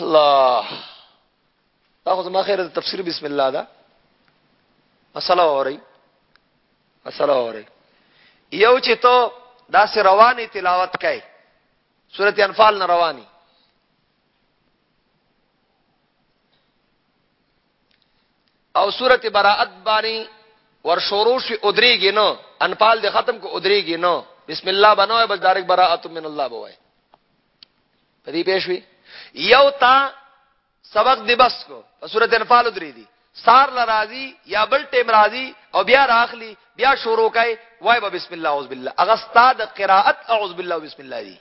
الله دا خو زما خیره تفسیر بسم الله دا مسله اوري مسله اوري یو چې ته دا سه رواني تلاوت کوي سورته انفال نه رواني او سورته براءت باندې ور شروع شي ادريږي نو انفال دې ختم کو ادريږي نو بسم الله بنوي بس دارک براءت من الله بوي پدې پېښوي یو تا سبق دی بس کو په سورته انفال درې دي سار لرازي یا بل ټیم رازي او بیا راخلی بیا شروع کای وای با بسم الله اعوذ بالله اغه استاد قراءت اعوذ بالله بسم الله دی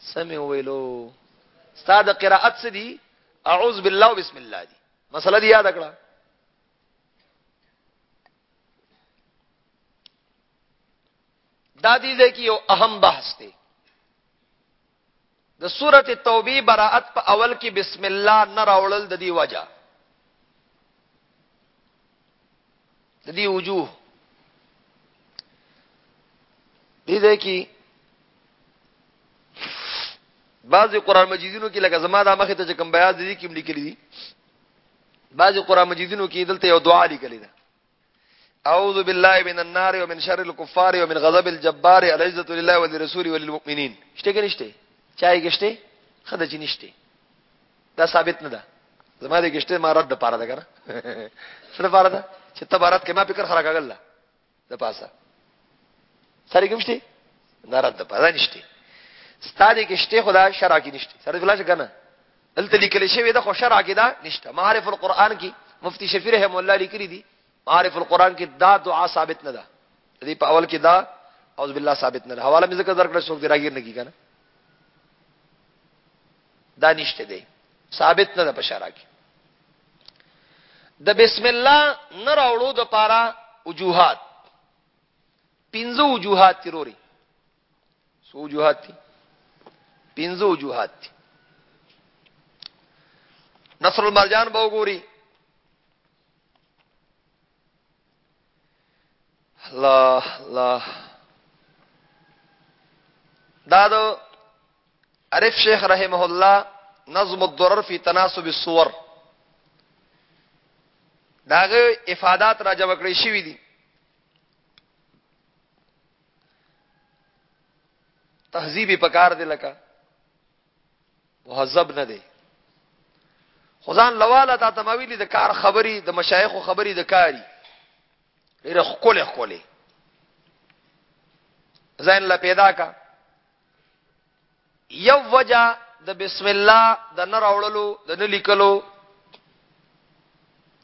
سمع ویلو استاد قراءت څه دی اعوذ بالله بسم الله دی مسله دی یاد کړه دا دې ځکه یو اهم بحث دی د سورت توبی براعت په اول کې بسم الله نه راوړل د دی وجه د دی وجوه دی ده کی بعضی قرآن مجیدینو کې لکه زما دا مخه ته چې کوم بیاض دي کې لیکلي دي بعضی قرآن مجیدینو کې دلته یو دعا لیکلي ده اعوذ بالله من النار ومن شر الكفار ومن غضب الجبار العزه لله ولرسوله وللمؤمنين شته کې نشته چای کې شته خدای چې نشته دا ثابت نه ده زما دې کېشته ما رد پاره ده کنه سره پاره ده چې تبارت کې ما فکر خرا کاغل لا د پاسه سره کومشتي نه رد پاره نشته ستاره کېشته خدا شرع کې نشته سره بلا څنګه نه دلته لیکل شوی دا خو شرع کې دا نشته معارف القرآن کې مفتی شفیع رحم الله لیکلی دی معارف القرآن کې دا دعا ثابت نه ده دې په اول کې دا اعوذ بالله ثابت نه ده حواله مې ذکر درکړ څوک دی راګیر نه کی کنه دا نشته دی ثابت نه ده په شرع کې د بسم الله نه راوړو د پاره وجوهات پنځه وجوهات تیروري څو وجوهات دي پنځه وجوهات دي نصر المرجان به وګوري الله الله دا د عارف شیخ رحمه الله نظم الضرر فی تناسب الصور داغه افادات را جمع کړی شوی دي تهذیبی پکار دی لکه مهذب نه دی خدان لواله تا تمویلی د کار خبري د مشایخ خبري د کاری ډیره خکوله خکوله ځان لا پیدا کا یو وجه د بسم الله د نه راوړلو د نه لیکلو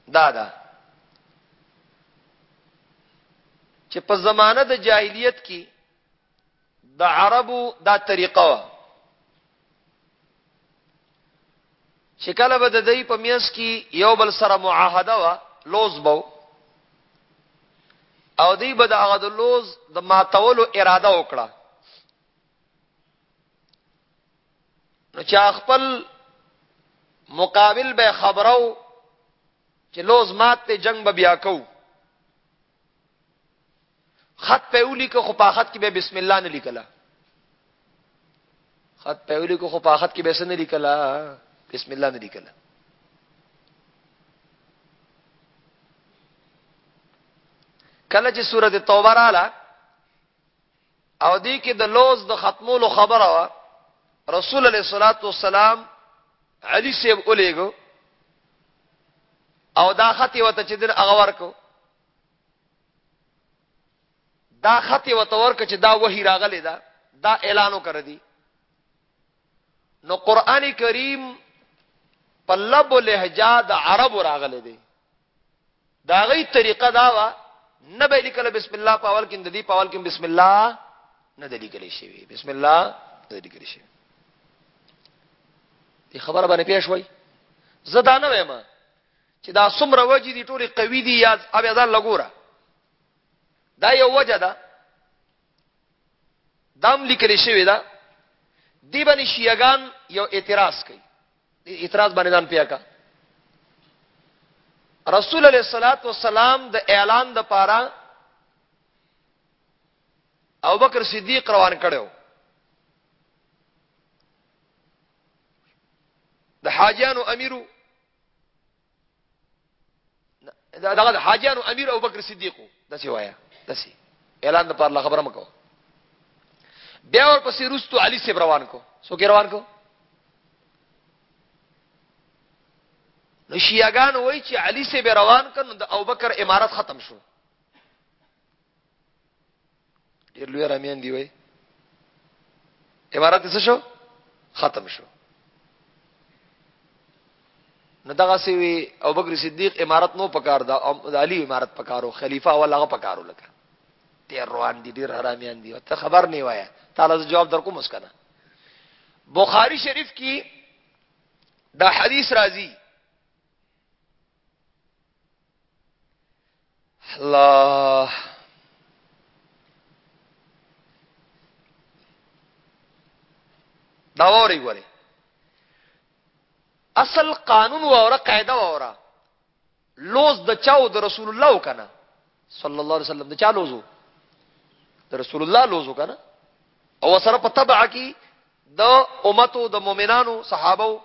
دا ده چې په زمانه د جاهلیت کې د عربو دا طریقه و چې کله به د دې په میاس کې یو بل سره معاهده و لوز بو او دی به د هغه د لوز د ماتولو اراده وکړه نو چا خپل مقابل به خبرو چې لوز مات ته جنگ به بیا کو خط په ولي کې خو په خط کې به بسم الله نه لیکلا خط په ولي کې خو په خط کې به سن لیکلا بسم الله نه لیکلا کله چې سورته توبه رااله او دی کې د لوز د ختمولو خبره وا رسول الله صلی الله علیه وسلم علی سیب الیګو او دا خطی وته چې دن هغه ورکو دا خطی وته ورکو چې دا وਹੀ راغلی دا دا اعلانو کړ دی نو قران کریم په لب لهجه د عرب راغلی دی دا غي طریقه دا وا نه به لیکل بسم الله په اول کې د دې په اول کې بسم الله نه د لیکل شي بسم الله د لیکل شي دي خبره باندې پیښ وای زدا نه وایم چې دا څومره وجې دي ټولې قوي دي یا ابي ځان لګوره دا یو وجه ده دام لیکل شوی دا دی باندې شیعاګان یو اعتراض کوي اعتراض باندې ځان پیا کا رسول علیہ الصلات والسلام د اعلان د پاره او بکر صدیق روان کړو د حاجانو امیرو دا دغه حاجیانو امیر او بکر صدیق دسی وایا دسی اعلان د پرله خبره مکو بیا ور پسې روستو علي سیب روان کو سو کې روان کو نو شیعاګان وای چې علي سیب روان کړه د ابوبکر امارت ختم شو ډیر لوی رامیان دی وای عبارت څه شو ختم شو نو دغه سی وی او بکر صدیق امارت نو پکار دا علی امارت پکارو خلیفہ ولا غ پکارو لکه ډیر روان دي ډیر حرامیان دي ته خبر نه وایا تعالی جواب در کوم مسکنه بخاری شریف کی دا حدیث راځي الله دا وری وری اصل قانون و اوره قاعده و اوره لوز د چاو د رسول الله وکنه صلی الله علیه وسلم د چا لوزو د رسول الله لوزو کنه او سره په تبع کی د امتو د مؤمنانو صحابه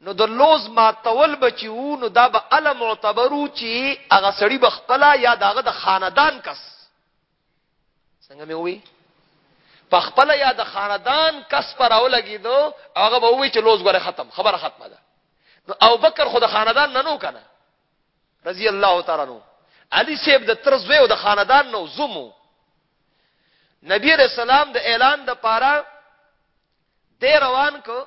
نو د لوظ ماتول به چې وو نو دا به اله معتبر وو چې هغه سړی به خپله یا د هغه د خاندان کس څنګه مې ووی په خپله یا د خاندان کس پر راولګېدو هغه به ووی چې لوظ ګوره ختم خبره ختمه ده نو ابوبکر خو د خاندان نه نو کنه رضی الله تعالی عنہ علی صاحب د تر زوی او د خاندان نو زمو نبی رسول الله د اعلان د پاره د روان کو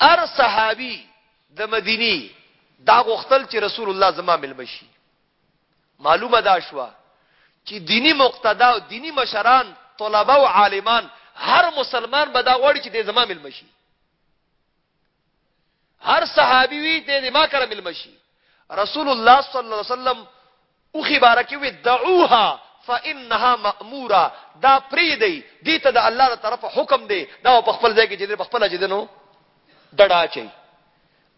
هر صحابي د مدینی دا غوښتل چې رسول الله زما ملمه شي معلومه دا شوه چې دینی مقتدا او دینی مشران طلبه او عالمان هر مسلمان به دا غواړي چې د زما ملمه شي هر صحابي وي د ما کړه ملمه شي رسول الله صلی الله علیه وسلم اوښي باره کې وي، دعوها فانها ماموره، دا پرېږدئ، دې ته د الله له طرفه حکم دی، دا به په خپل ځای کې جدنې په خپله جدنو دړه اچوي.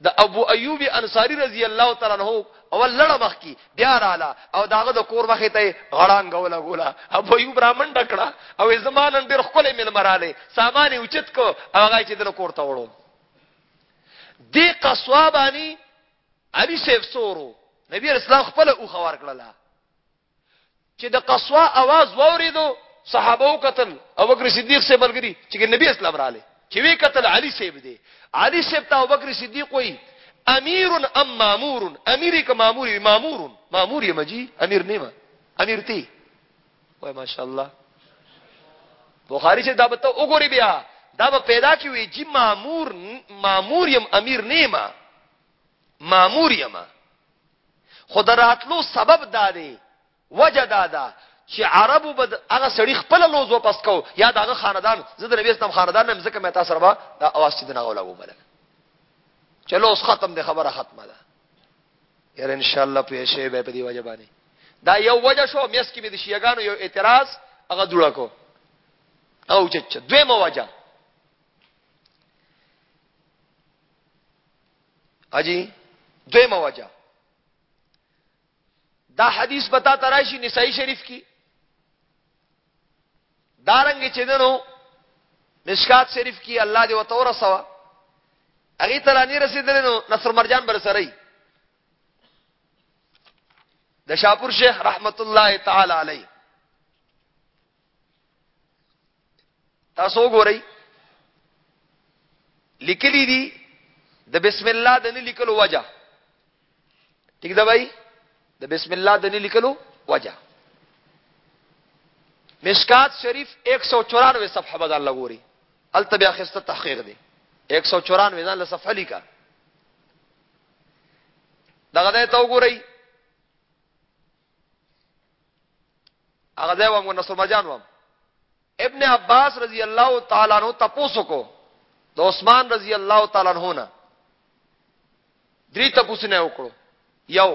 د ابو ایوب انصاري رضي الله تعالی عنه اول لړه مخکې بیا راله او د هغه د کور مخې ته یې غړانګه ولګوله، ابو ایوب را منډه کړه او ویې زما نن ډېر ښکلی مېلمه رالی، سامان یې اوچت کړ او هغه یې چې دنه کور ته وړو. دې قصوا باندې علي صاحب څه ورو نبی عليه السلام خپل اوخه ورکړله چې د قصوا आवाज وورېدو صحابه وکتل او بکر صدیق سه بلګری چې نبی اسلام رااله چې وی قتل علي صاحب دی علي صاحب ته بکر صدیق وی امیر ام مامور امیر ک مامور مامور مامور یمجی امیر نیمه امیر تی وای ماشاءالله بخاری سے دا بتا وګوري بیا دا به پیدا کی وی جی مامور مامور یم امیر نیما مامور یم خود راتلو سبب دا دی وجه دا دا چې عربو بد هغه سړی خپل لوز واپس کو یا دغه خاندان زه د نبی اسلام خاندان نم زکه مې تاسو سره دا اواز چې دغه ولا وبل چلو اوس ختم دی خبره ختمه ده یاره ان شاء الله په شی به په دی وجه باندې دا یو وجه شو میس کې د شیګانو یو اعتراض هغه جوړ کو او چې دوی مو وجه اجي دوی مو وجه دا حدیث بتا تراشی نسائی شریف کی دارنګ چې دنو مشکات شریف کی الله دی وتور سوا اغه تلا نه رسیدل نو نصر مرجان بر سره د شاپور شیخ رحمت الله تعالی علی تاسو ګورئ لیکلی دی د بسم الله د نه لیکلو وجه ٹھیک ده بھائی د بسم الله د لیکلو وجه مشکات شریف 194 صفحه بدل لګوري الته بیا خسته تحقیق دی 194 ځان له صفحه لیکا دغه ته وګورئ هغه ځای وام نصر مجان وام ابن عباس رضی الله تعالی عنہ تاسو کو د عثمان رضی الله تعالی عنہ نه درې تاسو نه وکړو یو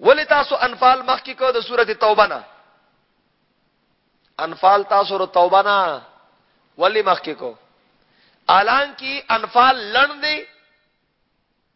ولې تاسو انفال مخ کې کو د سورته توبه نه انفال تاسو ر توبه نه ولې مخ کې کو الان کې انفال لړندې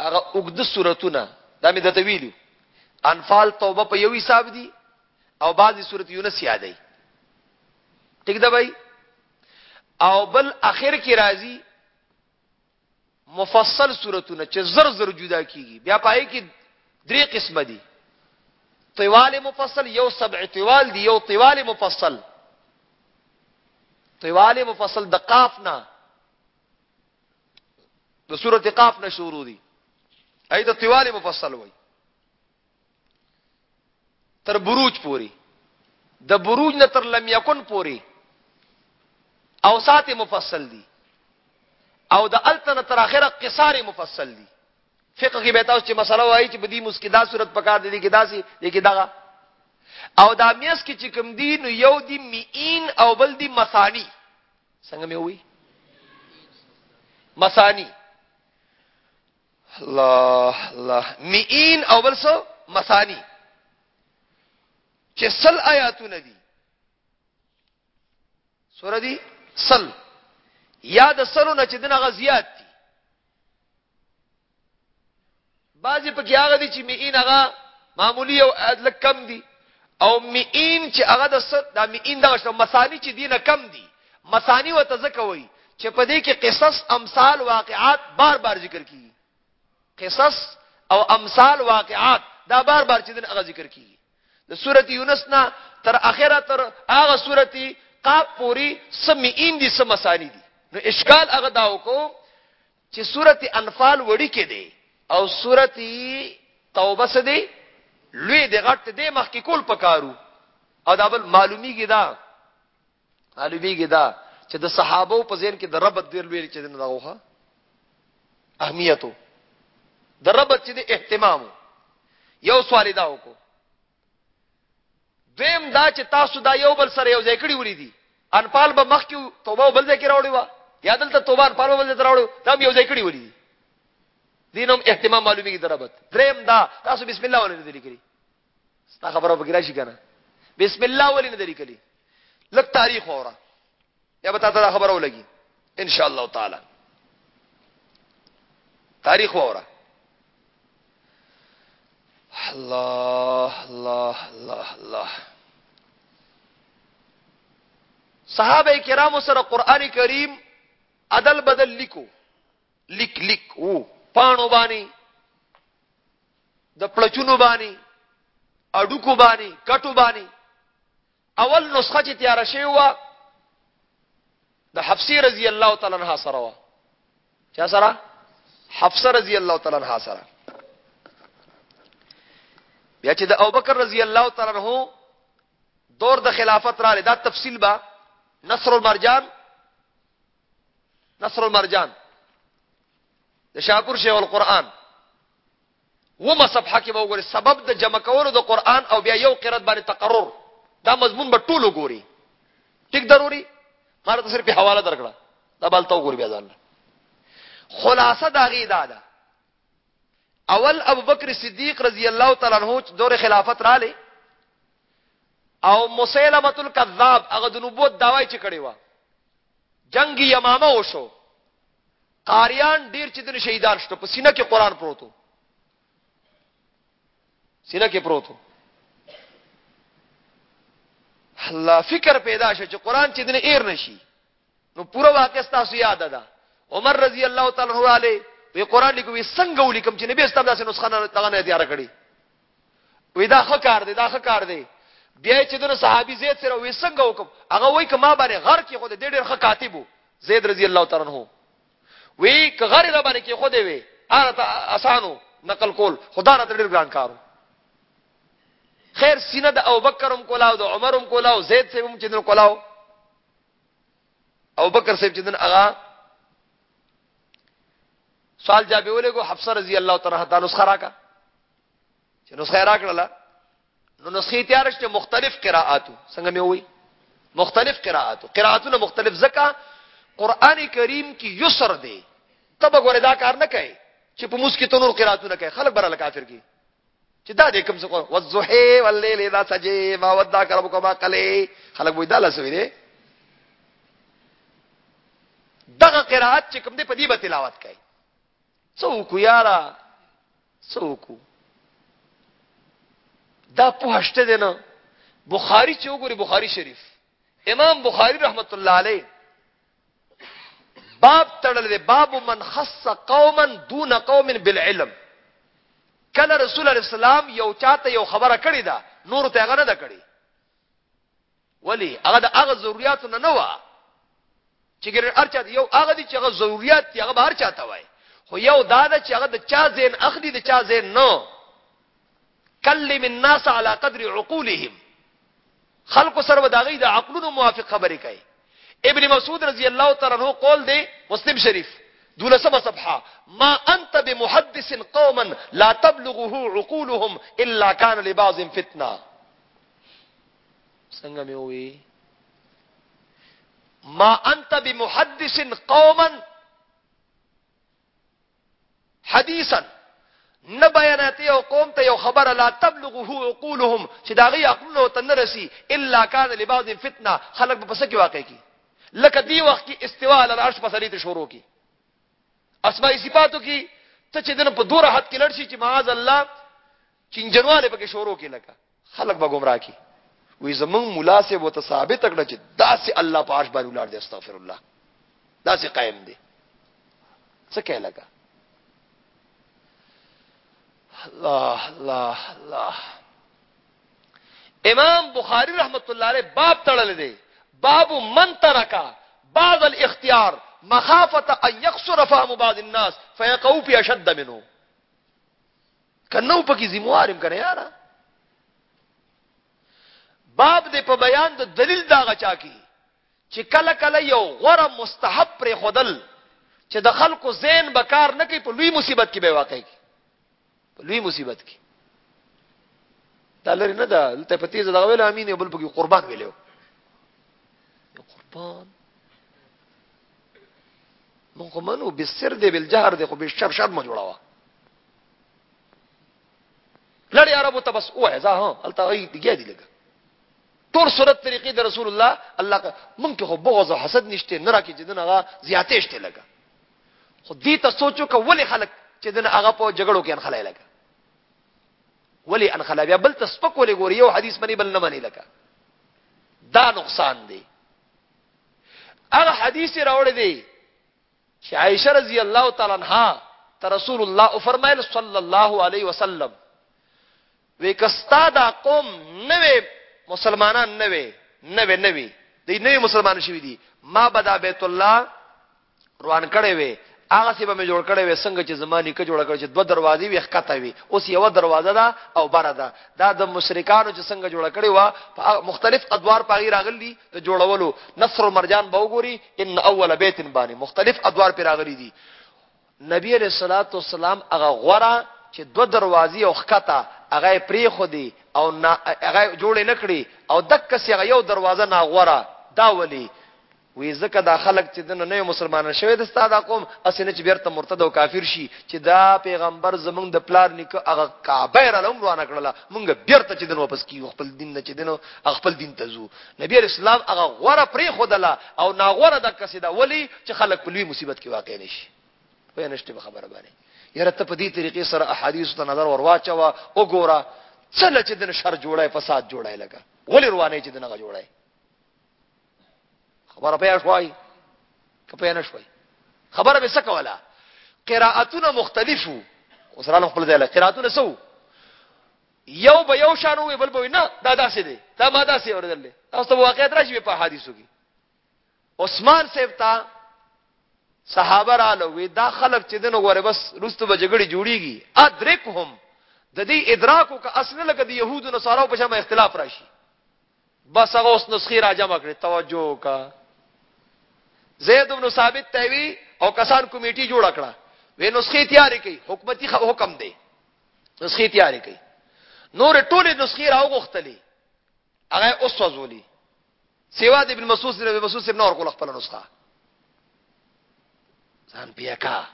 هغه اوږده سورتونه دا مې درته ویلي وو، انفال توبه په یو حساب دي او بعضې سورت یونس یادوي، ټیک ده بهايي؟ او بل اخر کې راځي مفصل سورتونه چې زر زر جدا کیږي بیا پای کې درې قسمه دي طوال مفصل یو سبع طوال دی یو طوال مفصل طوال مفصل د قاف نه د سورته قاف نه شروع دي اې د طوال مفصل وای تر بروج پوری د بروج نه تر لم یکن پوری او سات مفصل دي او د التن تر اخره قصار مفصل دي فقہ کې به تاسو چې مسله وایي چې بدی مسکدا صورت پکار دي کې داسي دي کې دغه او دا میس کې چې کوم دین یو دی میین او بل دی مثانی څنګه مې وی مسانی الله الله مئین او بل سو مسانی چې سل آیاتونه دي سورہ دي سل یا د سلو نه چې دغه زیات دي بعضی پکې هغه دي چې مئین هغه معمولی او ادل کم دي او مئین چې هغه د صد د مئین دغه شته مثانی چې دینه کم دي مثانی وته ځکه وایي چې په دې کې قصص امثال واقعات بار بار ذکر کیږي قصص او امثال واقعات دا بار بار چې دین هغه ذکر کیږي د سورته یونس نه تر اخره تر هغه سورته قاف پوری سمعين دي سمسانی دي نو اشکال هغه دا وکړو چې سورت انفال وړیکې دی او سورت توبه څه دی لوی دی غټ دی مخکې کول پکارو او دا بل معلومیږي دا معلومیږي دا چې د صحابه په ځین کې د ربط ډیر لوی چې نه دغه اهمیتو د ربط چې د اهتمام یو سوال دا وکړو دویم دا چې تاسو دا یو بل سره یو ځای کړی ولې دي انپال به مخ کې توبه بل ځای کې راوړی و یا دلته توبه انپال بل ځای ته راوړو دا یو ځای کړی ولې دي دینم اهتمام معلومیږي دربت دریم دا تاسو بسم الله ولې نه لیکلی ستا خبره وګرا شي کنه بسم الله ولې نه لیکلی لک تاریخ وره یا به تاسو خبره ولګي ان شاء الله تعالی تاریخ وره الله الله الله الله صحابه کرام سره قران کریم عدل بدل لیکو لیک لیک او پانو باندې د پلچونو باندې اډوکو باندې کټو باندې اول نسخه چې تیار شوی و د حفصه رضی الله تعالی عنها سره و چا سره حفصه رضی الله تعالی عنها سره بیا چې د ابوبکر رضی الله تعالی عنہ دور د خلافت را دا تفصیل با نصر المرجان نصر المرجان د شاکر شیخ القرآن ومه صفحه کې به وګوري سبب د جمع کولو د قران او بیا یو قرات باندې تقرر دا مضمون به ټولو ګوري ټیک ضروري ما ته صرف حواله درکړه دا بل تو ګوري بیا ځان خلاصه دا غي دا ده اول ابو بکر صدیق رضی الله تعالی عنہ دور خلافت را لې او مسیلمه الکذاب هغه د نبوت داوای چې کړی و جنگ یمامه وشو قاریان ډیر چې دنه شهیدان شته په سینه کې قران پروتو سینه کې پروتو الله فکر پیدا شو چې قران چې دنه ایر نشي نو پوره واقع تاسو یاد ده عمر رضی الله تعالی عنہ علی وی قران لیکوي څنګه ولیکم چې نبی اسلام داسې نسخه نه تغنه تیار کړی وی دا ښه کار دی دا ښه کار دی بیا چې دغه صحابي زید سره وې څنګه وکم هغه وای کما باندې غر کې خو دې ډېر ښه کاتبو زید رضی الله تعالی عنہ وی ک غر را باندې کې خو دې وې ارته اسانو نقل کول خدا نه ډېر ګران کارو خیر سینه د ابوبکرم کولاو د عمرم کولاو زید سره هم چې دن کولاو ابوبکر سره چې دن اغا سوال جابې ولګو حفصه رضی الله تعالی عنها نسخه راکا چې نو خیر راکړه نو نسخې تیار شته مختلف قراءاتو څنګه مې وې مختلف قراءاتو قراءاتونه مختلف ځکه قران کریم کې یسر دی تب غره دا کار نه کوي چې په موس کې تنور قراتونه کوي خلک براله کافر کی چې دا دې کوم څه کو وزحه والليل اذا سجي ما ودا کرب کو ما قلي خلک وې دا لسوي دي دغه قرات چې کوم دې په دې به تلاوت کوي څو کو یارا څه وکړو دا په هشته دی نه بخاری چې وګوري بخاری شریف امام بخاری رحمت الله علیه باب تړل دی باب من خص قوما دون قوم بالعلم کله رسول الله اسلام یو چاته یو خبره کړی دا نور ته غنه ده کړی ولی هغه د هغه ضرورتو نه نه و چې ګر ارچا دی یو هغه دي چې هغه ضرورت دی هغه بهر چاته وای خو یو دا ده چې هغه د چا زین اخلي د چا زین نو کلم الناس على قدر عقولهم خلق سره وداغي د عقلونو موافق خبرې کوي ابن مسعود رضی الله تعالی عنہ قول دی مسلم شریف دولسمه صفحه ما انت بمحدث قوما لا تبلغه عقولهم الا كان لبعض فتنه څنګه مې وې ما انت بمحدث قوما حدیثا نه بیانات یو قوم ته یو خبره لا تبلغه عقولهم چې دا غي عقلونه ته نه رسی الا کان لبعض فتنه خلق په پسکه واقع کی لکه دی وخت کی استوا علی العرش په سریت شروع کی اسماء صفاتو کی ته چې دنه په دوه راحت کې لړشي چې معاذ الله چنجنواله پکې شروع کی لکه خلک به گمراه کی وی زمون مولا سه وته ثابت کړه چې داسې الله په عرش باندې ولار دی استغفر الله داسې قائم دی څه کوي لکه الله الله الله امام بخاری رحمت الله علیه باب تړل دی باب من ترکا بعض الاختيار مخافه ان يقصر فهم بعض الناس فيقعوا في اشد منه کنو پکې زموارم کنه یارا باب دې په بیان د دلیل دا غچا کی چې کله کله یو غره مستحب پر خودل چې د خلکو زین به کار نه کوي په لوی مصیبت کې به واقع کی په لوی مصیبت کې دا لري نه ده لته په تیزه دا ویل امین یو بل پکې قربان ویلو قربان مونږ منو بسر دې بل جهر دې خو به شب شب ما جوړاوه لړی عربو ته بس وای ځه ها الته ای دیګه دی لګا ټول صورت طریقې د رسول الله الله کا مونږ ته بغض او حسد نشته نه راکې چې دغه هغه زیاتې شته لګا خو دې ته سوچو کا ولې خلک چې دغه هغه په جګړو کې ان خلای لګا ولې ان خلای بیا بل تسپک ولې ګوري یو حدیث باندې بل نه مانی لګا دا نقصان دی هغه حدیث راوړی دی چې عائشه رضی الله تعالی عنها ته رسول الله او فرمایل صلی الله علیه وسلم وی کستا دا قوم نوې مسلمانان نوې نوې نوې د نوې مسلمان شوی دي ما بدا بیت الله روان کړي وي هغه سی به مې جوړ کړي وي څنګه چې زماني کې جوړ کړي چې دوه دروازې وي ښکته وي اوس یو دروازه ده او بره ده دا د مشرکانو چې څنګه جوړ کړي وا مختلف ادوار پاغي راغلي د جوړولو نصر المرجان به وګوري ان اول بیت باندې مختلف ادوار پر راغلي دي نبی علیہ الصلوۃ والسلام هغه غورا چې دو دروازې او خکتا هغه پری خو دی او هغه جوړ نه کړی او دک سی هغه یو دروازه نا غورا دا ولی وی زکه دا خلک چې دنه نه مسلمانان شوی د استاد قوم اسنه چې بیرته مرتد او کافر شي چې دا پیغمبر زمونږ د پلار نیکه هغه کعبه را لوم روانه کړله مونږ بیرته چې دنه واپس کیو خپل دین نه چې دنه خپل دین ته ځو نبی علیه السلام هغه غوره پرېښودله او ناغوره دقسې ده ولې چې خلک په لوی مصیبت کې واقع نه شي پوه نه شته په خبره باندې یاره ته په دې طریقې سره احادیث ته نظر ور واچوه وګوره څه له چې دنه شر جوړی فساد جوړی لګه ولې روانه چې دنه جوړی خبره پوه شوي که پوه نه شوي خبره به څه کوله قراءتونه مختلفو اوس رانه خپل ځای له قراءتونه سو یو به یو شان وي بل به نه دا داسې دی دا ما داسې اوریدل دی تاسو ته واقعیت راشي په حدیثو کې عثمان صاحب ته صحابه را لوي دا خلک چې دنه غوړي بس رستو به جګړه جوړیږي ادرکهم د دې ادراکو کا اصل لکه د يهودو نصارو په شمه اختلاف راشي بس هغه اوس نسخې را جمع کړې توجه وکړه زید بن ثابت تیوی او کسان کمیټي جوړ کړه وې نسخې تیارې کړي حکومتي حکم دی نسخې تیارې کړي نور ټولې نسخې راوغختلې هغه اوس وزولي سیوا د ابن مسعود سره ابن مسعود سره نور کول خپل نسخه ځان بیا کا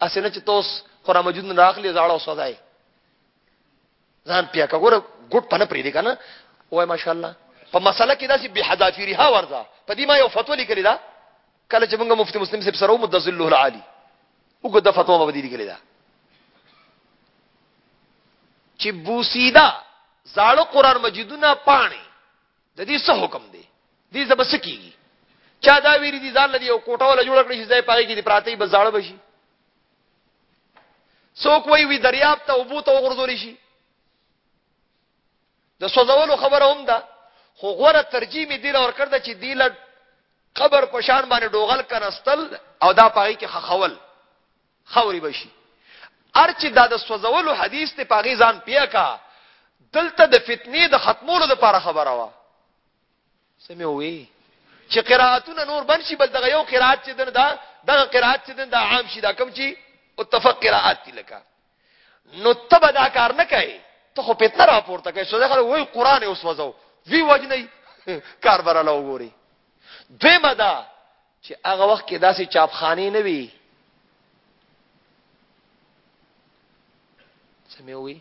اسنه چې توس قران مجید نه راخلی زاړه وسدای ځان پیا کګوره ګډ پنه پری دی کنه وای ماشاءالله په مسله کې داسې به حذافيري ها ورځه په دې ما یو فتوا لیکلی دا کله چې موږ مفتی مسلم صاحب سره مد ذله العالی وګ د فتوا په دې لیکلی دا چې بوسیدا زاړه قران مجیدونه پانی د دې څه حکم دی دې زبس کیږي چا دا ویری دي ځان لدی او کوټه ولا جوړ کړی چې ځای پاره کې دی پراته به زاړه بشي څوک وی وی دریاب ته وبو ته وغورځول شي د سوزولو خبره هم ده خو غوره ترجیح می دی لور کړده چې دی لګ قبر په شان باندې ډوغل کنستل او دا پای کې خخول خوري بشي ارچ دا د سوزولو حدیث ته پاغي ځان پیاکا دلته د فتنې د ختمولو لپاره خبره وا څه مې ووې چې قرائتونه نور بند شي بس دغه یو قرائت چې دنه دا دغه قرائت چې دنه دا عام شي دا کوم چې اتفق قرائت دي لکه نو تبا دا کار نه کوي ته خو پتنه راپورته کوي سوزه خلک وای قران اوس وځو وی وجنی کار براله وګوري دوی مدا چې هغه وخت کې داسې چاپخانه نه وي سموي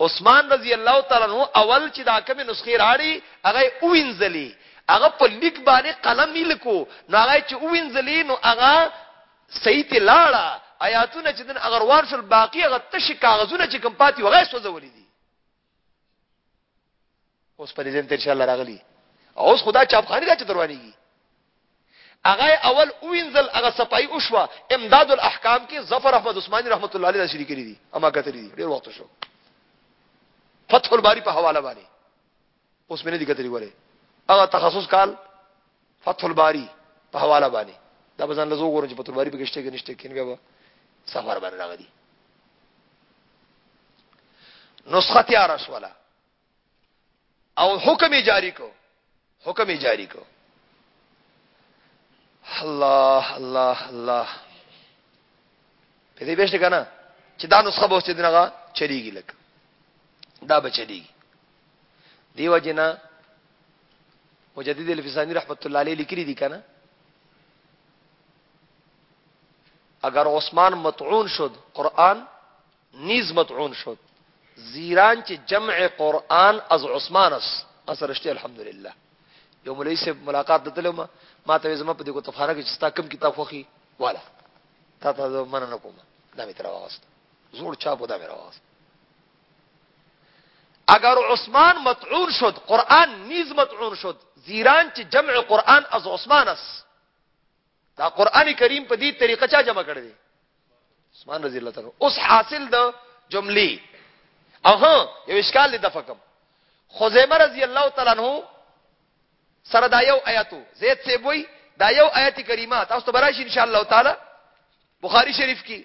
عثمان رضی الله تعالی عنہ اول چې دا کومه نسخه راړي هغه وینځلې هغه په لیک باندې قلم یې لیکو نو هغه چې وینځلې نو هغه صحیح ته لاړه آیاتونه چې دن اگر وارشل باقی هغه تش کاغذونه چې کوم پاتې وغه سوځولې دي اوس په دې ځین ته ان شاء الله راغلی اوس خدا چاپخانی راځي دروانیږي هغه اول وینزل هغه صفائی او شوا امداد الاحکام کې ظفر احمد عثماني رحمت الله علیه شریک کړی دي اما کتل دي ډیر وخت شو فتح الباری په حواله باندې اوس مې نه دي کتلی وره هغه تخصص کال فتح الباری په حواله باندې دا بزن لزو غورن چې فتح الباری بګشته کې نشته کین بیا سفر باندې راغلی نسخه تیار شولا او حکم جاری کو حکم جاری کو الله الله الله په دې بهشته کنه چې دا نسخه به اوس دغه چلیږي لکه دا به چلیږي دیو جنا مجدد الفسانی رحمت الله علیه لیکلی دی کنه اگر عثمان مطعون شد قرآن نیز مطعون شد زیران چې جمع قرآن از عثمان است اثر اشته الحمدلله یو مولوی سے ملاقات دتلو ما ما ته زما په دې کو تفاره کې ستا کم کتاب خوخي والا تا ته من نه کوم دا می تر واست زور چا په دا می راوست اگر عثمان مطعون شد قرآن نیز مطعون شد زیران چې جمع قرآن از عثمان است دا قرآن کریم په دې طریقه چا جمع کړی دی عثمان رضی الله تعالی اوس حاصل د جملې اها یو اشکال د فکم خزیمه رضی الله تعالی عنہ سره دا یو آیاتو زید سی وای دا یو آیت کریمه تاسو ته براشي ان شاء الله تعالی بخاری شریف کې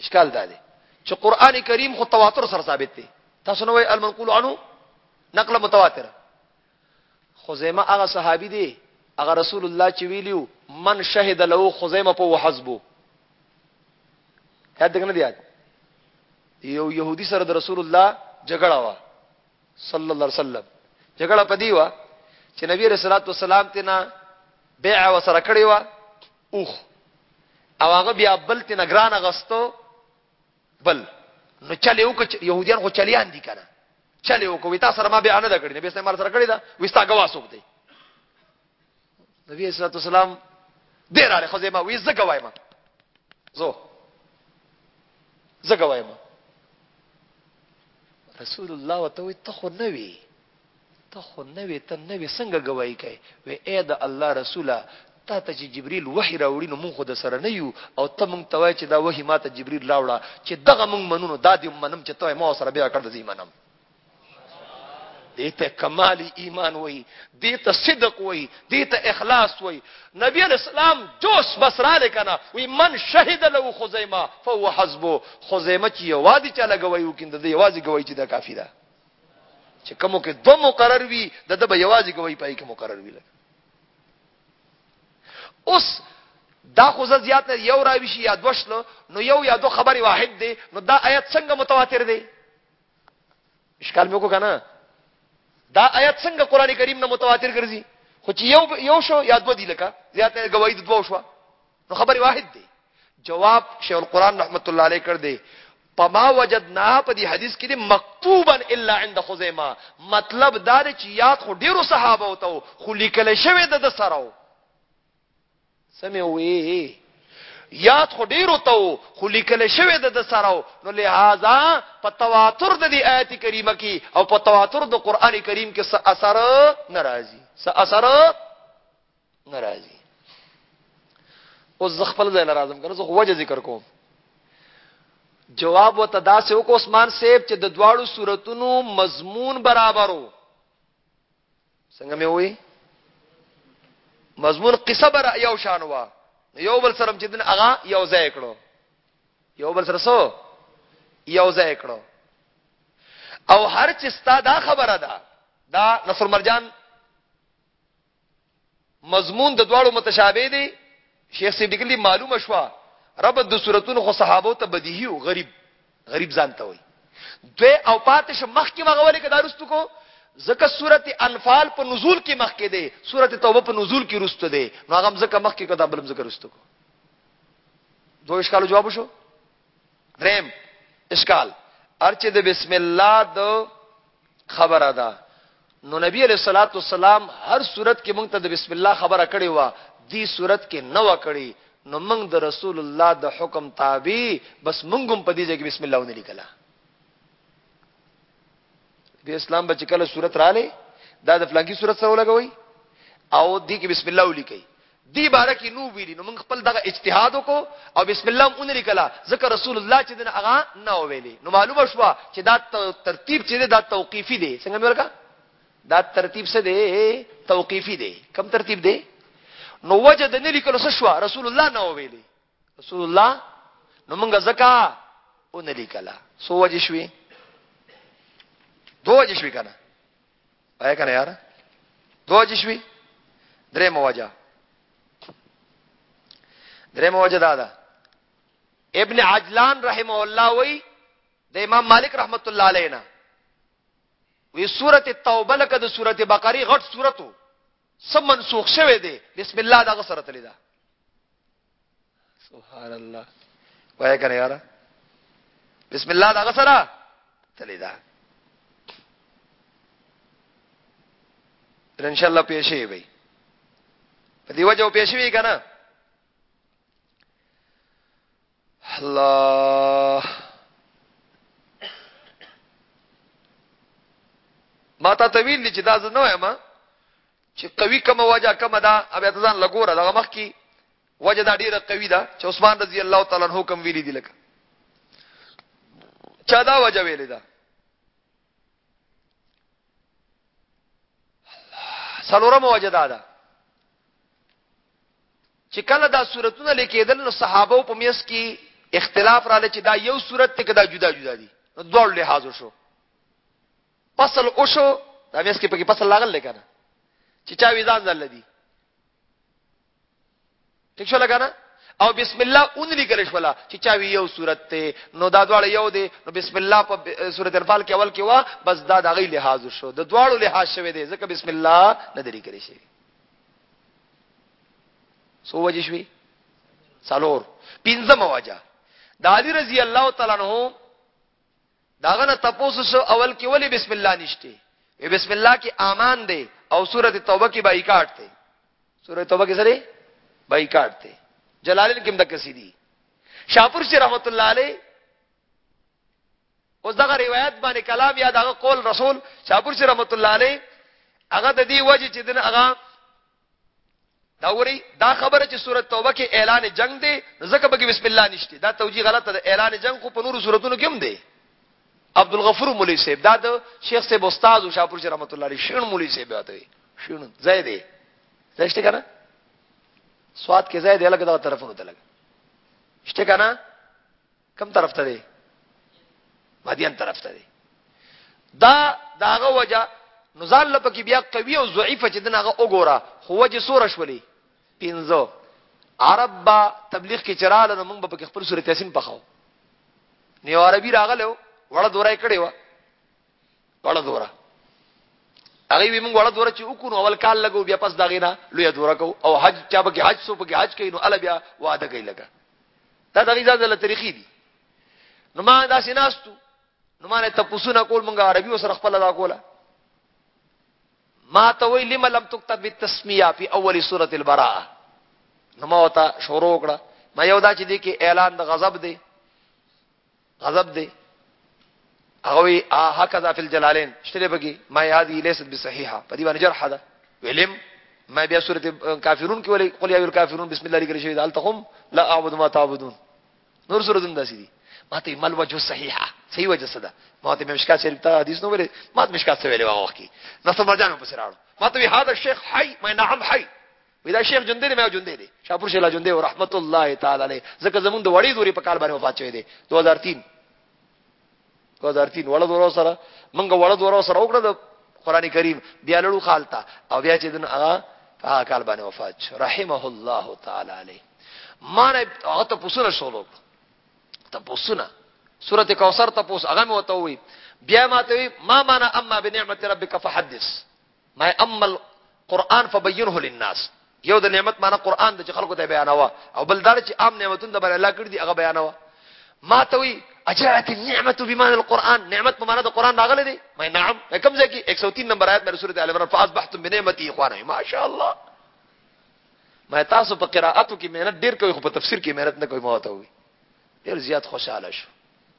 اشکال دا دی چې قران کریم خو تواتر سره ثابت دی تاسو نو وای المنقول عنه نقل متواتر خزیمه هغه صحابي دی هغه رسول الله چې ویلیو من شهد له خزیمه په وحسبو یاد دغنه دی یاد یو يهودي سره د رسول الله جګړه وا صلی الله علیه وسلم جګړه پدی وا چې نبی رسول الله صلی الله علیه وسلم تینا بیع وسره کړی وا اوښ او هغه بیا بل تنه ګران غستو بل نو چلې وک چې يهوديان خو چلیان دي کنه چلې وک وي تاسو سره ما به نه کړی نبی اسلام مال سره کړی دا وستا غوا سوک دی نبی صلی الله علیه وسلم ډیر اړه خو ما وې زګ وایم زو زګ وایم رسول الله وتوي ته خو نه وی ته خو نه وې ته نه وې څنګه ګواهي کوې وې اې د الله رسوله تا ته چې جبريل وحي راوړي نو مونږ خو د سره نه یو او ته مونږ ته وایې چې دا وحي ما ته جبريل راوړه چې دغه مونږ منو نو دا دې منم چې ته ما سره بیا کړ د دې منم دیتا کمال ایمان وئی دیتا صدق وئی دیتا اخلاص وئی نبی علیہ السلام جوش بس را لے کنا وی من شہد لو خزیمہ فو حزبو خزیمہ چی یوازی چا لگوائی وکن دا یوازی گوائی چی دا کافی دا چې کومو کې دو مقرر وي د د به یوازې کوي پای کې مقرر وي لګ اوس دا خو زیات نه یو راوي شي یا دوشل نو یو یا دو خبري واحد دی نو دا آیت څنګه متواتر دی اشکال مې کو کنه دا آیت څنګه قران کریم نه متواتر ګرځي خو چې یو یو شو یا دو دی لکه زیات نه گواہی د دوه شو نو خبر واحد دی جواب شیخ القران رحمت الله علیه کړ دی پما وجدنا په دې حدیث کې مکتوبا الا عند خزیمه مطلب دا دی چې یاد خو ډیرو صحابه او ته خو لیکل شوی د سره سمې وې یاد خو ډیرو ته خو لیکل شوی د سره نو لہذا په تواتر د دې آیت کریمه کې او په تواتر د قران کریم کې څه اثر ناراضي څه اثر ناراضي او زه خپل ځای لرازم کنه زه وجه ذکر کوم جواب وته داسې وکړو عثمان صاحب چې د دواړو صورتونو مضمون برابرو څنګه مې وې مضمون قصه بر یو شان وا یو بل سره چې دن اغا یو ځای کړو یو بل سره سو یو ځای کړو او هر چې ستا دا خبره ده دا نصر مرجان مضمون د دواړو متشابه دی شیخ سیب لیکلی معلومه شو رب د صورتونو خو صحابه ته بدیهی او غریب غریب ځان ته وای دوی او پاتش مخ کې مغولې کې دارستو کو زکه سورته انفال په نزول کې مخ کې دی سورته توبه په نزول کې رسته دی نو هغه زکه مخ کې کدا بلم زکه رسته کو دوه اشکالو جواب شو دریم اشکال ارچه د بسم الله د خبره ده نو نبی علیہ الصلوۃ والسلام هر صورت کې مونږ ته د بسم الله خبره کړې و دی صورت کې نه و کړې نو مونږ د رسول الله د حکم تابع بس مونږ هم په دې ځای کې بسم الله ونه لیکله د اسلام بچ کله صورت رااله دا د فلانکی صورت سره لګوي او دی کې بسم الله ولیکي دی باره کې نو ویلی نو موږ خپل دغه اجتهاد وکړو او بسم الله اون لیکلا ذکر رسول الله چې دغه اغا نه ویلی نو معلومه شو چې دا ترتیب چې دا توقیفي دی څنګه ورکا دا ترتیب څه دی توقیفي دی کم ترتیب دی نو وجد نه لیکلو څه شو رسول الله نه ویلی رسول الله نو موږ زکا اون لیکلا سو وجه شوي دو وجه شوي کنه آیا کنه یار دو وجه شوي درې مواجه درې مواجه دا ده ابن عجلان رحمه الله وی د امام مالک رحمت الله علیه نه وی سورته توبه لکه د سورته بقره غټ سورته څه منسوخ شوه دی بسم الله دا غسر تلی دا سبحان الله وای کنه یاره بسم الله دا غسر تلی دا ان شاء الله پیښې وي په دی وجه پیښې وي کنه الله ما تا ته ویل چې دا زه نه وایم چې قوي کوم وجه کوم دا بیا ته ځان لګوره دا مخ کی وجه دا ډیره قوي ده چې عثمان رضی الله تعالی عنہ کوم ویلي دی لکه چا دا وجه ویلې ده سلورم وجه دا ده چې کله دا صورتونه لیکېدل نو صحابه په میس کې اختلاف رااله چې دا یو صورت ته کدا جدا جدا دي نو دوه لحاظ شو فصل او شو دا میس کې په کې فصل لاغل لګنه چې چا وی ځان ځل دي ٹھیک شو لګنه او بسم الله اون لیکل شو لا چې چا وی یو صورت ته نو دا دواړه یو دي نو بسم الله په سورۃ انفال کې اول کې وا بس دا د غي لحاظ شو د دواړو لحاظ شوه دي ځکه بسم الله نه دري کړی شي سو وجه شوي څلور پنځم وجه د علي رضی الله تعالی عنہ داغه نه تاسو سو اول کې ولی بسم الله نشته بسم الله کې امان دی او سوره توبه کې بایکاټ دی سوره توبه کې سره بایکاټ دی جلالین کې مدکسی دی شاپور سی رحمت الله علیه اوس دغه روایت باندې کلام یا دغه قول رسول شاپور شي رحمت الله علیه هغه د دې وجه چې دن هغه دا وری دا خبره چې سوره توبه کې اعلان جنگ دی ځکه به بسم الله نشته دا توجیه غلطه ده اعلان جنگ خو په نورو سوراتونو کې هم دی عبد الغفور مولوی صاحب دا د شیخ صاحب استاد او شاپور شي رحمت الله علیه شین مولوی صاحب وته شین زید دی زشته کنه سواد کې زید الګ دا طرفونو ته لګ شته کنه کم طرف ته دی مدین طرف ته دی دا داغه وجه نو ځان لپاره کې بیا قوي او ضعیف چې دغه وګوره خو وجه سور شولې پینځو عرب با تبلیغ کې چراله نو موږ په خپل صورت یاسین پخاو نیو عربي راغلو وړه دورای کړي و وړه دوره هغه وی موږ وړه دوره چې وکړو اول کال لګو بیا پس داغه نه لوی دوره کو او حج چا به حج سو په حج کینو ال بیا وعده کوي لګا دا دغه ځان له طریقې دي نو ما دا سيناستو نو ما نه تاسو نه کول مونږه عربي وسره خپل دا کوله ما ته وی لم لم تكتب التسميه في اول سوره البراءه نو ما وتا شروع کړه ما یو دا چې دي کې اعلان د غضب دی غضب دی هغه وی اه هکذا فی الجلالین شته بګي ما یادی لیست بصحیحه په دې باندې جرح ده ویلم ما بیا سورته کافرون کې ولې قل یا الکافرون بسم الله لیکل شوی دا التقم لا اعبد ما تعبدون نور سورته زنده سي دي ما ته مل وجه صحیحه صحیح وجه صدا ما ته مشکات شریف ته حدیث نو ولې ما ته مشکات څه ویلې واغه کی نو سمجانو پسراړو ما ته هاذا الشيخ حي ما نعم حي ودا شیخ جوندې دی مې جوندې دی شاپور شیلا جوندې او رحمت الله تعالی علیه زکه زمون د وړې دوري په کال باندې وفات شوی دی 2003 2003 وړه دورو سره منګ وړه دورو سره وکړه د قران کریم بیا لړو خالتا او بیا چې دن هغه په کال باندې وفات شو رحمه الله تعالی علیه ما نه هغه ته پوسونه شروع ته پوسونه سورته کوثر ته پوس هغه مې وته وی بیا ما ته ما معنا اما بنعمت ربک فحدث ما اما القران فبينه للناس یو د نعمت معنی قران د خلکو ته بیانوا او بل دا چې عام نعمتونه د بر الله کړی دی هغه بیانوا ما ته وی اجرت النعمه بمعنى القران نعمت په معنی د قران راغله دي مې نعم کوم ځای کې 103 نمبر آیت مې سورته ال عمران فاصبحتم بنعمتي اخوانا ما شاء الله ما تاسو په قراءاتو کې مهنت ډیر کوي خو په تفسیر کې مهنت نه کوي ما ته وی ډیر زیات خوشاله شو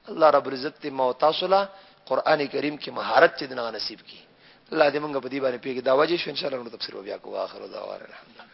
الله رب العزت دې ما او تاسو له قران کریم کې مهارت چې دغه نصیب کړي الله دې موږ په دې باندې پیګه دا وجه شو ان شاء الله نو تفسیر بیا کوو اخر دا واره الحمدلله